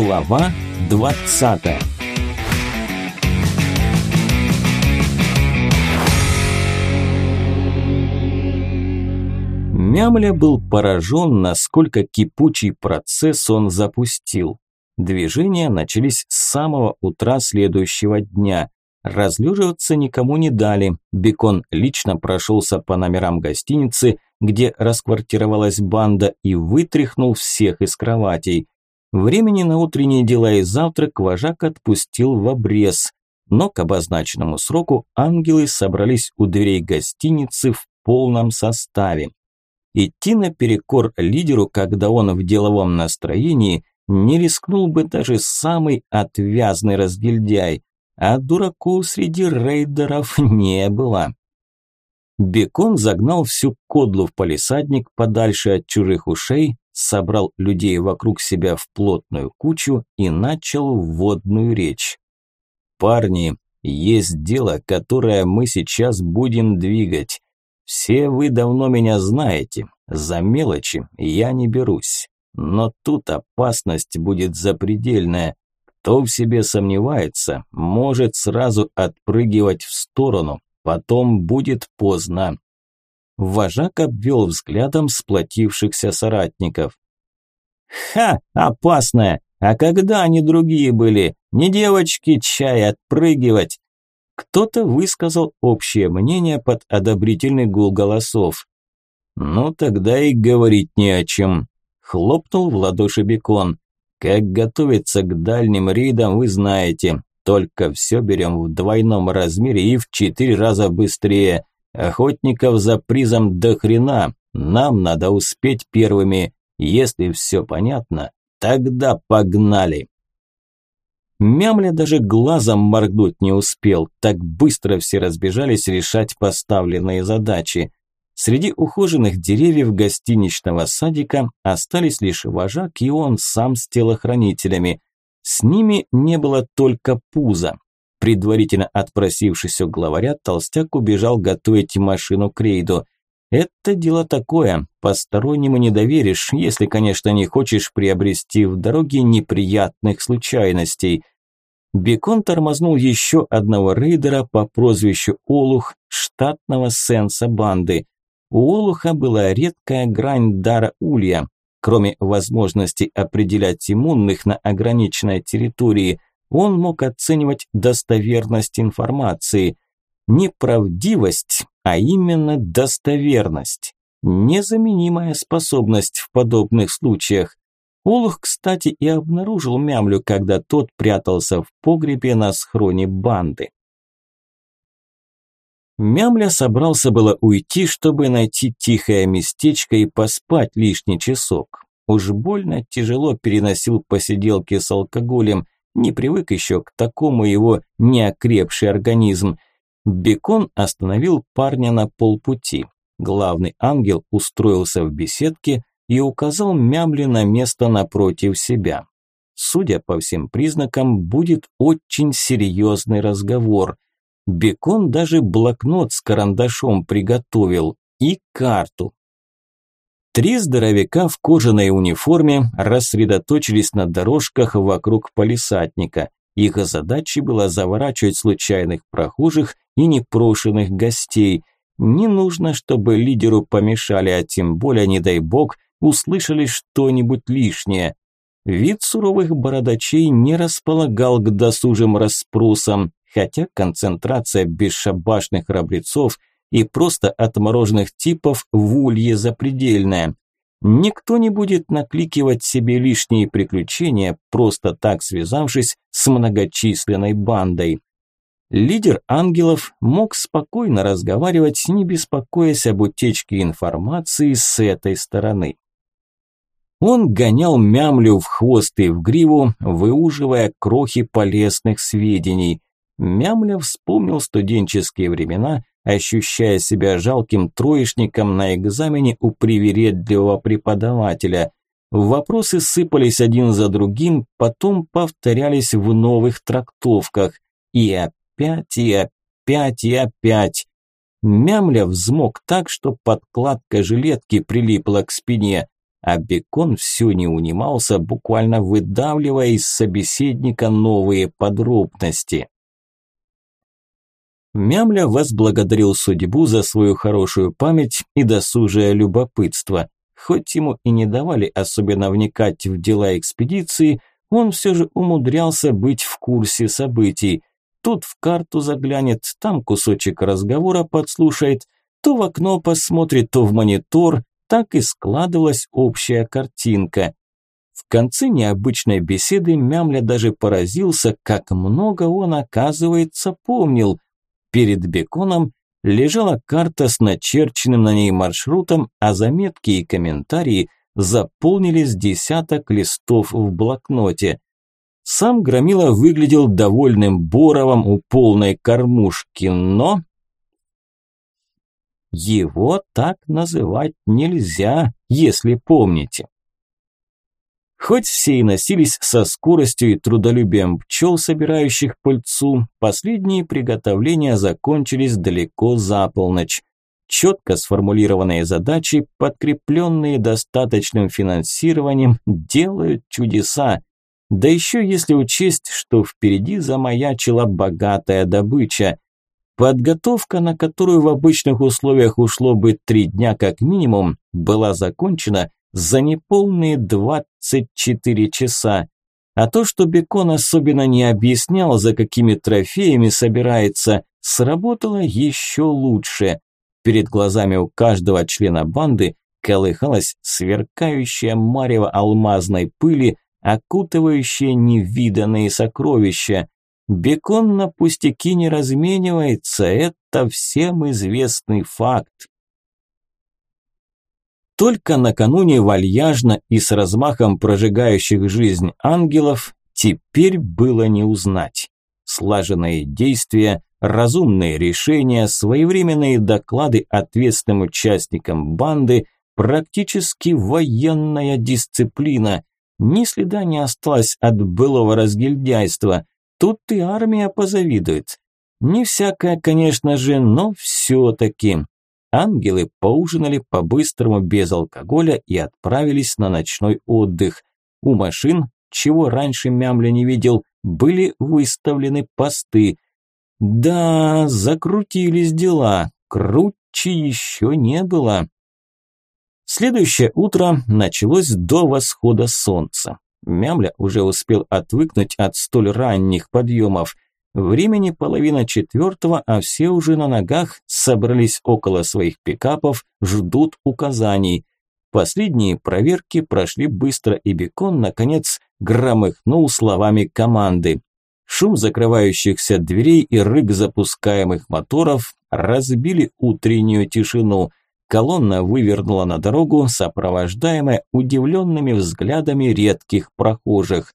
Глава 20 Мямля был поражен, насколько кипучий процесс он запустил. Движения начались с самого утра следующего дня. Разлеживаться никому не дали. Бекон лично прошелся по номерам гостиницы, где расквартировалась банда, и вытряхнул всех из кроватей. Времени на утренние дела и завтрак вожак отпустил в обрез, но к обозначенному сроку ангелы собрались у дверей гостиницы в полном составе. Идти наперекор лидеру, когда он в деловом настроении, не рискнул бы даже самый отвязный разгильдяй, а дураков среди рейдеров не было. Бекон загнал всю кодлу в палисадник подальше от чужих ушей, собрал людей вокруг себя в плотную кучу и начал вводную речь. «Парни, есть дело, которое мы сейчас будем двигать. Все вы давно меня знаете, за мелочи я не берусь. Но тут опасность будет запредельная. Кто в себе сомневается, может сразу отпрыгивать в сторону, потом будет поздно. Вожак обвел взглядом сплотившихся соратников. «Ха, опасная! А когда они другие были? Не девочки чай отпрыгивать!» Кто-то высказал общее мнение под одобрительный гул голосов. «Ну тогда и говорить не о чем», – хлопнул в ладоши Бекон. «Как готовиться к дальним рейдам, вы знаете. Только все берем в двойном размере и в четыре раза быстрее. Охотников за призом до хрена. Нам надо успеть первыми. Если все понятно, тогда погнали. Мямля даже глазом моргнуть не успел, так быстро все разбежались решать поставленные задачи. Среди ухоженных деревьев гостиничного садика остались лишь вожак и он сам с телохранителями. С ними не было только пуза. Предварительно отпросившись у главаря, толстяк убежал готовить машину к рейду. Это дело такое, постороннему не доверишь, если, конечно, не хочешь приобрести в дороге неприятных случайностей. Бекон тормознул еще одного рейдера по прозвищу Олух, штатного сенса банды. У Олуха была редкая грань дара улья. Кроме возможности определять иммунных на ограниченной территории – он мог оценивать достоверность информации. Не правдивость, а именно достоверность. Незаменимая способность в подобных случаях. Олух, кстати, и обнаружил Мямлю, когда тот прятался в погребе на схроне банды. Мямля собрался было уйти, чтобы найти тихое местечко и поспать лишний часок. Уж больно тяжело переносил посиделки с алкоголем – не привык еще к такому его неокрепший организм. Бекон остановил парня на полпути. Главный ангел устроился в беседке и указал Мямли на место напротив себя. Судя по всем признакам, будет очень серьезный разговор. Бекон даже блокнот с карандашом приготовил и карту. Три здоровяка в кожаной униформе рассредоточились на дорожках вокруг полисадника. Их задачей было заворачивать случайных прохожих и непрошенных гостей. Не нужно, чтобы лидеру помешали, а тем более, не дай бог, услышали что-нибудь лишнее. Вид суровых бородачей не располагал к досужим расспросам, хотя концентрация бесшабашных храбрецов и просто отмороженных типов в улье запредельная. Никто не будет накликивать себе лишние приключения, просто так связавшись с многочисленной бандой. Лидер ангелов мог спокойно разговаривать, не беспокоясь об утечке информации с этой стороны. Он гонял мямлю в хвост и в гриву, выуживая крохи полезных сведений. Мямля вспомнил студенческие времена ощущая себя жалким троечником на экзамене у привередливого преподавателя. Вопросы сыпались один за другим, потом повторялись в новых трактовках. И опять, и опять, и опять. Мямля взмок так, что подкладка жилетки прилипла к спине. а Бекон все не унимался, буквально выдавливая из собеседника новые подробности. Мямля возблагодарил судьбу за свою хорошую память и досужее любопытство. Хоть ему и не давали особенно вникать в дела экспедиции, он все же умудрялся быть в курсе событий. Тут в карту заглянет, там кусочек разговора подслушает, то в окно посмотрит, то в монитор, так и складывалась общая картинка. В конце необычной беседы Мямля даже поразился, как много он, оказывается, помнил. Перед Беконом лежала карта с начерченным на ней маршрутом, а заметки и комментарии заполнились десяток листов в блокноте. Сам Громила выглядел довольным Боровым у полной кормушки, но... Его так называть нельзя, если помните. Хоть все и носились со скоростью и трудолюбием пчел, собирающих пыльцу, последние приготовления закончились далеко за полночь. Четко сформулированные задачи, подкрепленные достаточным финансированием, делают чудеса. Да еще если учесть, что впереди замаячила богатая добыча. Подготовка, на которую в обычных условиях ушло бы три дня как минимум, была закончена за неполные 24 часа. А то, что Бекон особенно не объяснял, за какими трофеями собирается, сработало еще лучше. Перед глазами у каждого члена банды колыхалась сверкающая марево алмазной пыли, окутывающая невиданные сокровища. Бекон на пустяки не разменивается, это всем известный факт. Только накануне вальяжно и с размахом прожигающих жизнь ангелов теперь было не узнать. Слаженные действия, разумные решения, своевременные доклады ответственным участникам банды, практически военная дисциплина. Ни следа не осталось от былого разгильдяйства. Тут и армия позавидует. Не всякая, конечно же, но все-таки. Ангелы поужинали по-быстрому без алкоголя и отправились на ночной отдых. У машин, чего раньше Мямля не видел, были выставлены посты. Да, закрутились дела, круче еще не было. Следующее утро началось до восхода солнца. Мямля уже успел отвыкнуть от столь ранних подъемов – Времени половина четвертого, а все уже на ногах собрались около своих пикапов, ждут указаний. Последние проверки прошли быстро, и Бекон, наконец, громыхнул словами команды. Шум закрывающихся дверей и рык запускаемых моторов разбили утреннюю тишину. Колонна вывернула на дорогу, сопровождаемая удивленными взглядами редких прохожих.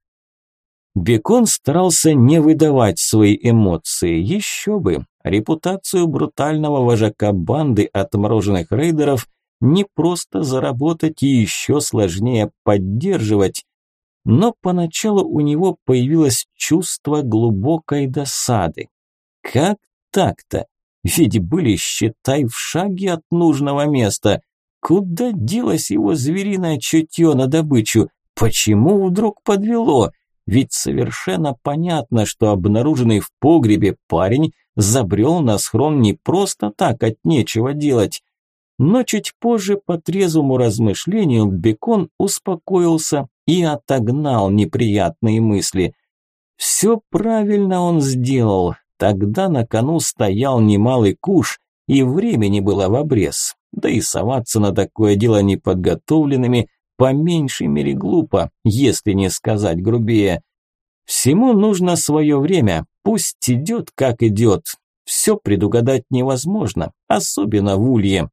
Бекон старался не выдавать свои эмоции, еще бы. Репутацию брутального вожака банды отмороженных рейдеров не просто заработать и еще сложнее поддерживать. Но поначалу у него появилось чувство глубокой досады. Как так-то? Ведь были, считай, в шаге от нужного места. Куда делось его звериное чутье на добычу? Почему вдруг подвело? Ведь совершенно понятно, что обнаруженный в погребе парень забрел на схрон не просто так, от нечего делать. Но чуть позже по трезвому размышлению Бекон успокоился и отогнал неприятные мысли. Все правильно он сделал. Тогда на кону стоял немалый куш, и времени было в обрез. Да и соваться на такое дело неподготовленными по меньшей мере глупо, если не сказать грубее. Всему нужно свое время, пусть идет как идет. Все предугадать невозможно, особенно в улье.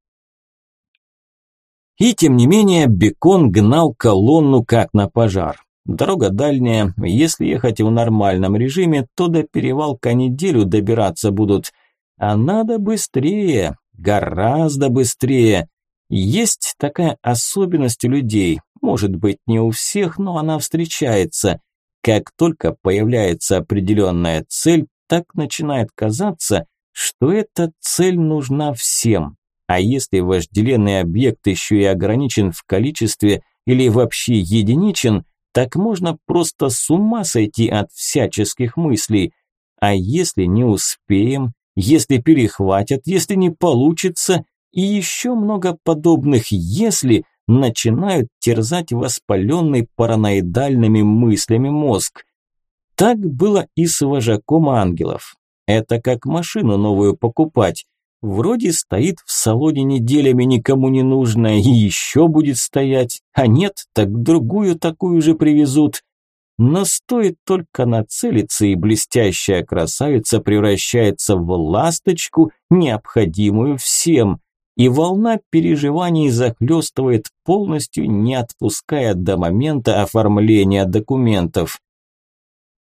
И тем не менее Бекон гнал колонну как на пожар. Дорога дальняя, если ехать в нормальном режиме, то до перевалка неделю добираться будут. А надо быстрее, гораздо быстрее. Есть такая особенность у людей, может быть не у всех, но она встречается. Как только появляется определенная цель, так начинает казаться, что эта цель нужна всем. А если вожделенный объект еще и ограничен в количестве или вообще единичен, так можно просто с ума сойти от всяческих мыслей. А если не успеем, если перехватят, если не получится, и еще много подобных «если» начинают терзать воспаленный параноидальными мыслями мозг. Так было и с вожаком ангелов. Это как машину новую покупать. Вроде стоит в салоне неделями никому не нужная и еще будет стоять, а нет, так другую такую же привезут. Но стоит только нацелиться, и блестящая красавица превращается в ласточку, необходимую всем. И волна переживаний захлестывает полностью, не отпуская до момента оформления документов.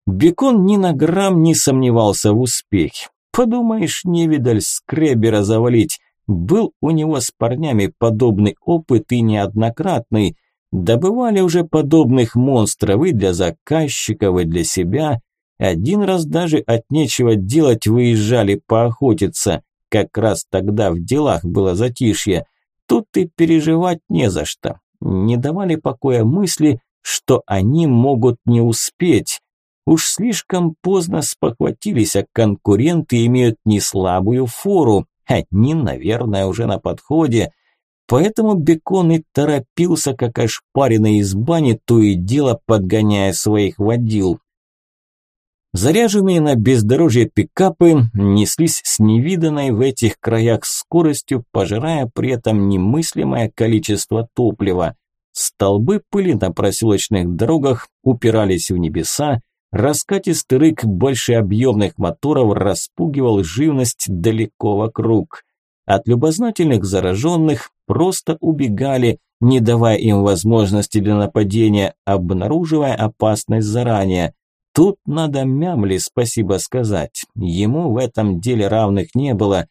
Бекон ни на грамм не сомневался в успехе. Подумаешь, невидаль скребера завалить. Был у него с парнями подобный опыт и неоднократный. Добывали уже подобных монстров и для заказчиков, и для себя. Один раз даже от нечего делать выезжали поохотиться. Как раз тогда в делах было затишье. Тут и переживать не за что. Не давали покоя мысли, что они могут не успеть. Уж слишком поздно спохватились, а конкуренты имеют не слабую фору. Они, наверное, уже на подходе. Поэтому Бекон и торопился, как ошпаренный из бани, то и дело подгоняя своих водил. Заряженные на бездорожье пикапы неслись с невиданной в этих краях скоростью, пожирая при этом немыслимое количество топлива. Столбы пыли на проселочных дорогах упирались в небеса, Раскатистый рык большеобъемных моторов распугивал живность далеко вокруг. От любознательных зараженных просто убегали, не давая им возможности для нападения, обнаруживая опасность заранее. Тут надо Мямли спасибо сказать. Ему в этом деле равных не было.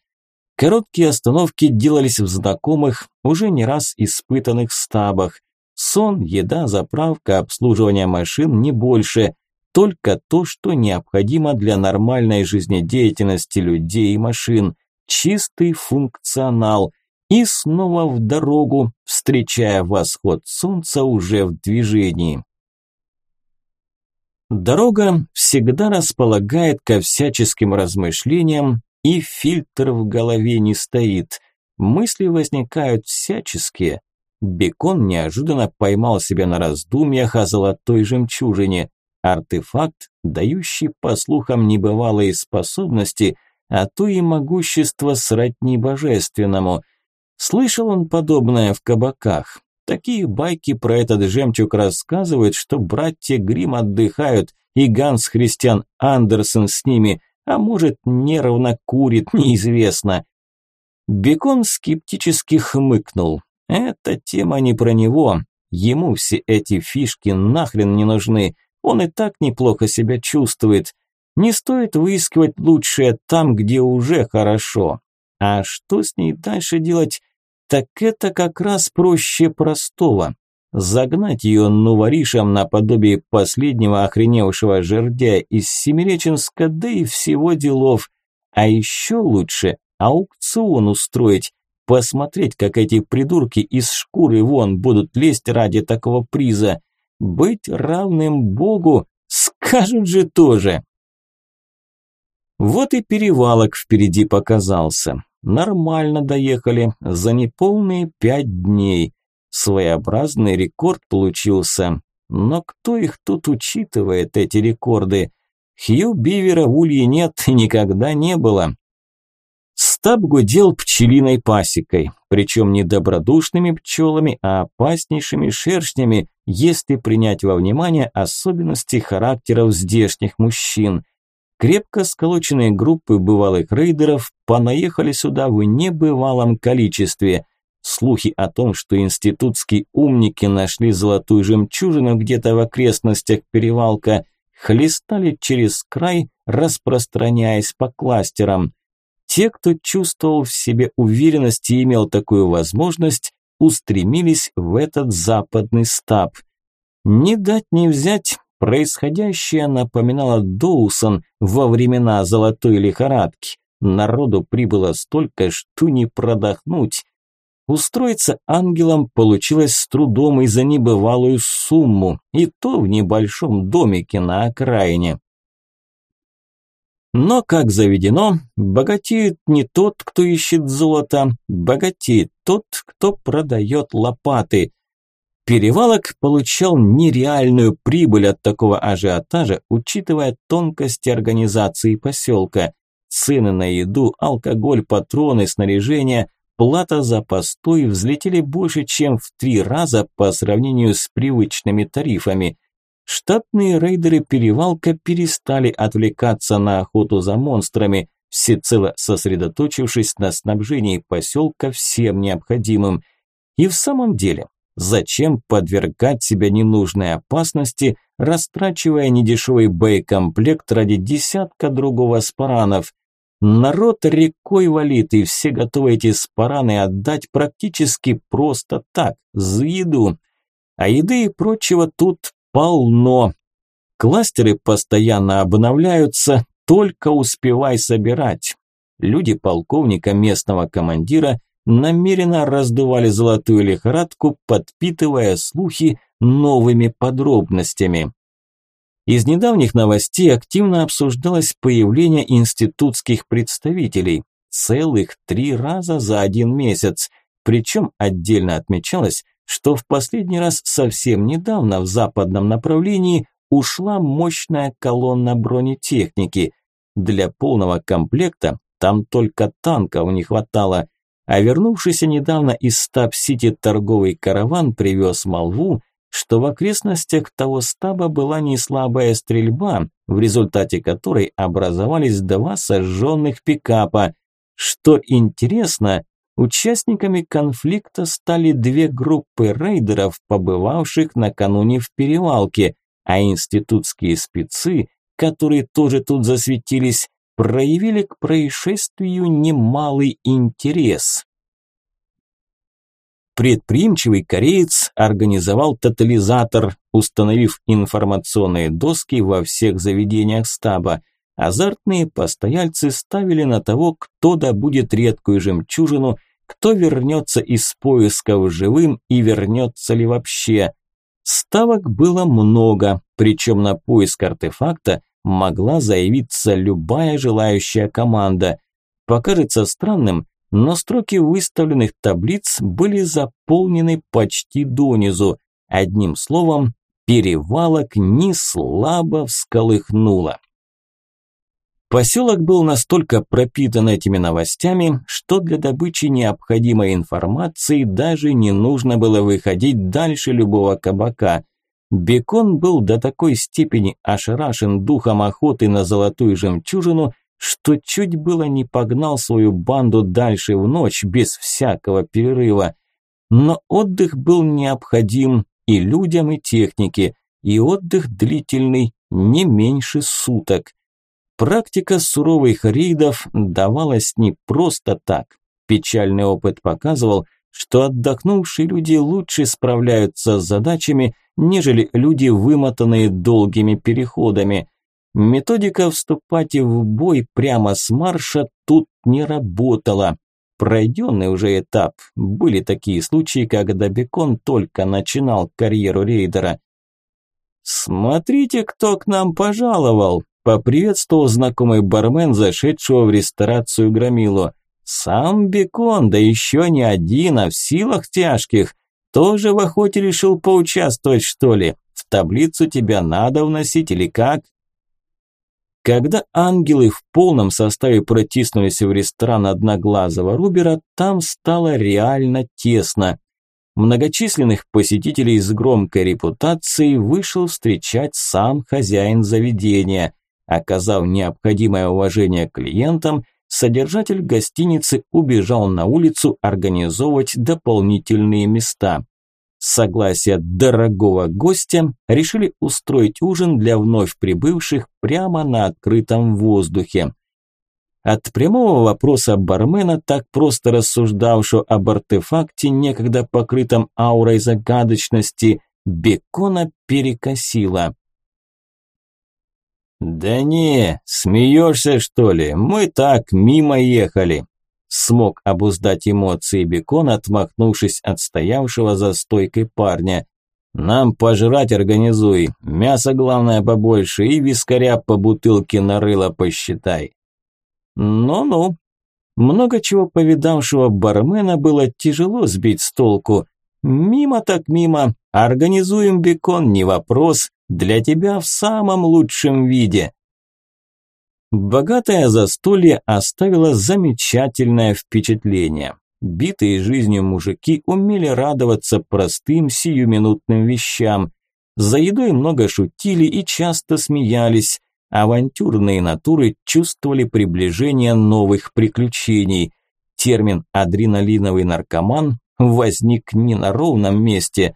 Короткие остановки делались в знакомых, уже не раз испытанных стабах. Сон, еда, заправка, обслуживание машин не больше только то, что необходимо для нормальной жизнедеятельности людей и машин. Чистый функционал. И снова в дорогу, встречая восход солнца уже в движении. Дорога всегда располагает ко всяческим размышлениям, и фильтр в голове не стоит. Мысли возникают всяческие. Бекон неожиданно поймал себя на раздумьях о золотой жемчужине. Артефакт, дающий, по слухам, небывалые способности, а то и могущество сродни божественному. Слышал он подобное в кабаках. Такие байки про этот жемчуг рассказывают, что братья Грим отдыхают, и Ганс Христиан Андерсен с ними, а может, нервно курит, неизвестно. Бекон скептически хмыкнул. Эта тема не про него. Ему все эти фишки нахрен не нужны. Он и так неплохо себя чувствует. Не стоит выискивать лучшее там, где уже хорошо. А что с ней дальше делать? Так это как раз проще простого. Загнать ее нуворишем наподобие последнего охреневшего жердя из Семиреченска, да и всего делов. А еще лучше аукцион устроить, посмотреть, как эти придурки из шкуры вон будут лезть ради такого приза. Быть равным Богу, скажут же тоже. Вот и перевалок впереди показался. Нормально доехали, за неполные пять дней. Своеобразный рекорд получился. Но кто их тут учитывает, эти рекорды? Хью Бивера в улье нет и никогда не было. Стаб гудел пчелиной пасекой, причем не добродушными пчелами, а опаснейшими шершнями, если принять во внимание особенности характеров здешних мужчин. Крепко сколоченные группы бывалых рейдеров понаехали сюда в небывалом количестве. Слухи о том, что институтские умники нашли золотую жемчужину где-то в окрестностях перевалка, хлестали через край, распространяясь по кластерам – те, кто чувствовал в себе уверенность и имел такую возможность, устремились в этот западный стаб. Не дать не взять, происходящее напоминало Доусон во времена золотой лихорадки. Народу прибыло столько, что не продохнуть. Устроиться ангелом получилось с трудом и за небывалую сумму, и то в небольшом домике на окраине. Но, как заведено, богатеет не тот, кто ищет золото, богатеет тот, кто продает лопаты. Перевалок получал нереальную прибыль от такого ажиотажа, учитывая тонкости организации поселка. Цены на еду, алкоголь, патроны, снаряжение, плата за постой взлетели больше, чем в три раза по сравнению с привычными тарифами. Штатные рейдеры перевалка перестали отвлекаться на охоту за монстрами, всецело сосредоточившись на снабжении поселка всем необходимым. И в самом деле, зачем подвергать себя ненужной опасности, растрачивая недешевый боекомплект ради десятка другого спаранов? Народ рекой валит, и все готовы эти спараны отдать практически просто так, за еду. А еды и прочего тут полно. Кластеры постоянно обновляются, только успевай собирать. Люди полковника местного командира намеренно раздували золотую лихорадку, подпитывая слухи новыми подробностями. Из недавних новостей активно обсуждалось появление институтских представителей. Целых три раза за один месяц. Причем отдельно отмечалось, что в последний раз совсем недавно в западном направлении ушла мощная колонна бронетехники. Для полного комплекта там только танков не хватало, а вернувшийся недавно из Стаб-Сити торговый караван привез молву, что в окрестностях того стаба была не слабая стрельба, в результате которой образовались два сожженных пикапа. Что интересно, Участниками конфликта стали две группы рейдеров, побывавших накануне в перевалке, а институтские спецы, которые тоже тут засветились, проявили к происшествию немалый интерес. Предприимчивый кореец организовал тотализатор, установив информационные доски во всех заведениях стаба – Азартные постояльцы ставили на того, кто добудет редкую жемчужину, кто вернется из поисков живым и вернется ли вообще. Ставок было много, причем на поиск артефакта могла заявиться любая желающая команда. Покажется странным, но строки выставленных таблиц были заполнены почти донизу. Одним словом, перевалок не слабо всколыхнуло. Поселок был настолько пропитан этими новостями, что для добычи необходимой информации даже не нужно было выходить дальше любого кабака. Бекон был до такой степени ошарашен духом охоты на золотую жемчужину, что чуть было не погнал свою банду дальше в ночь без всякого перерыва. Но отдых был необходим и людям, и технике, и отдых длительный, не меньше суток. Практика суровых рейдов давалась не просто так. Печальный опыт показывал, что отдохнувшие люди лучше справляются с задачами, нежели люди, вымотанные долгими переходами. Методика вступать в бой прямо с марша тут не работала. Пройденный уже этап. Были такие случаи, когда Бекон только начинал карьеру рейдера. «Смотрите, кто к нам пожаловал!» Поприветствовал знакомый бармен, зашедшего в ресторацию Громилу. «Сам Бекон, да еще не один, а в силах тяжких. Тоже в охоте решил поучаствовать, что ли? В таблицу тебя надо вносить или как?» Когда ангелы в полном составе протиснулись в ресторан Одноглазого Рубера, там стало реально тесно. Многочисленных посетителей с громкой репутацией вышел встречать сам хозяин заведения – Оказав необходимое уважение клиентам, содержатель гостиницы убежал на улицу организовывать дополнительные места. Согласие дорогого гостя решили устроить ужин для вновь прибывших прямо на открытом воздухе. От прямого вопроса бармена, так просто рассуждавшего об артефакте, некогда покрытом аурой загадочности, Бекона перекосило. «Да не, смеешься что ли? Мы так, мимо ехали». Смог обуздать эмоции Бекон, отмахнувшись от стоявшего за стойкой парня. «Нам пожрать организуй, мясо главное побольше и вискаря по бутылке на рыло посчитай». «Ну-ну». Много чего повидавшего бармена было тяжело сбить с толку. «Мимо так мимо, организуем бекон, не вопрос, для тебя в самом лучшем виде». Богатое застолье оставило замечательное впечатление. Битые жизнью мужики умели радоваться простым сиюминутным вещам. За едой много шутили и часто смеялись. Авантюрные натуры чувствовали приближение новых приключений. Термин «адреналиновый наркоман» возник не на ровном месте.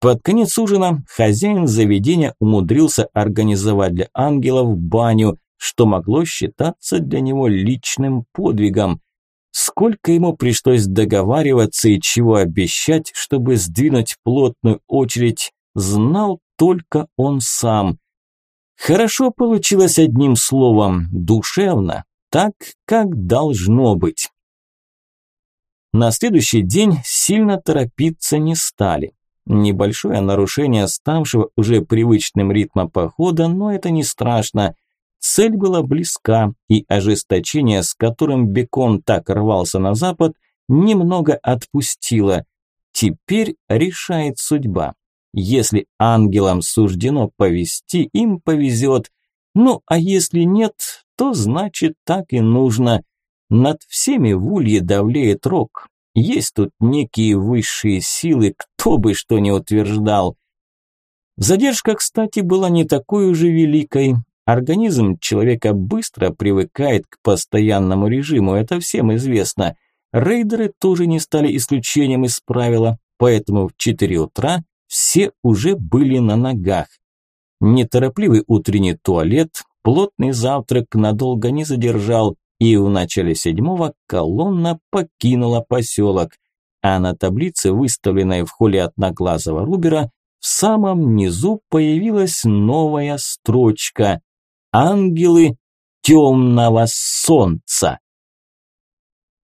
Под конец ужина хозяин заведения умудрился организовать для ангелов баню – что могло считаться для него личным подвигом. Сколько ему пришлось договариваться и чего обещать, чтобы сдвинуть плотную очередь, знал только он сам. Хорошо получилось одним словом, душевно, так, как должно быть. На следующий день сильно торопиться не стали. Небольшое нарушение ставшего уже привычным ритма похода, но это не страшно – Цель была близка, и ожесточение, с которым Бекон так рвался на запад, немного отпустило. Теперь решает судьба. Если ангелам суждено повести, им повезет. Ну, а если нет, то значит так и нужно. Над всеми в улье давлеет рок. Есть тут некие высшие силы, кто бы что ни утверждал. Задержка, кстати, была не такой уже великой. Организм человека быстро привыкает к постоянному режиму, это всем известно. Рейдеры тоже не стали исключением из правила, поэтому в 4 утра все уже были на ногах. Неторопливый утренний туалет, плотный завтрак надолго не задержал, и в начале седьмого колонна покинула поселок. А на таблице, выставленной в холле одноглазого Рубера, в самом низу появилась новая строчка ангелы темного солнца.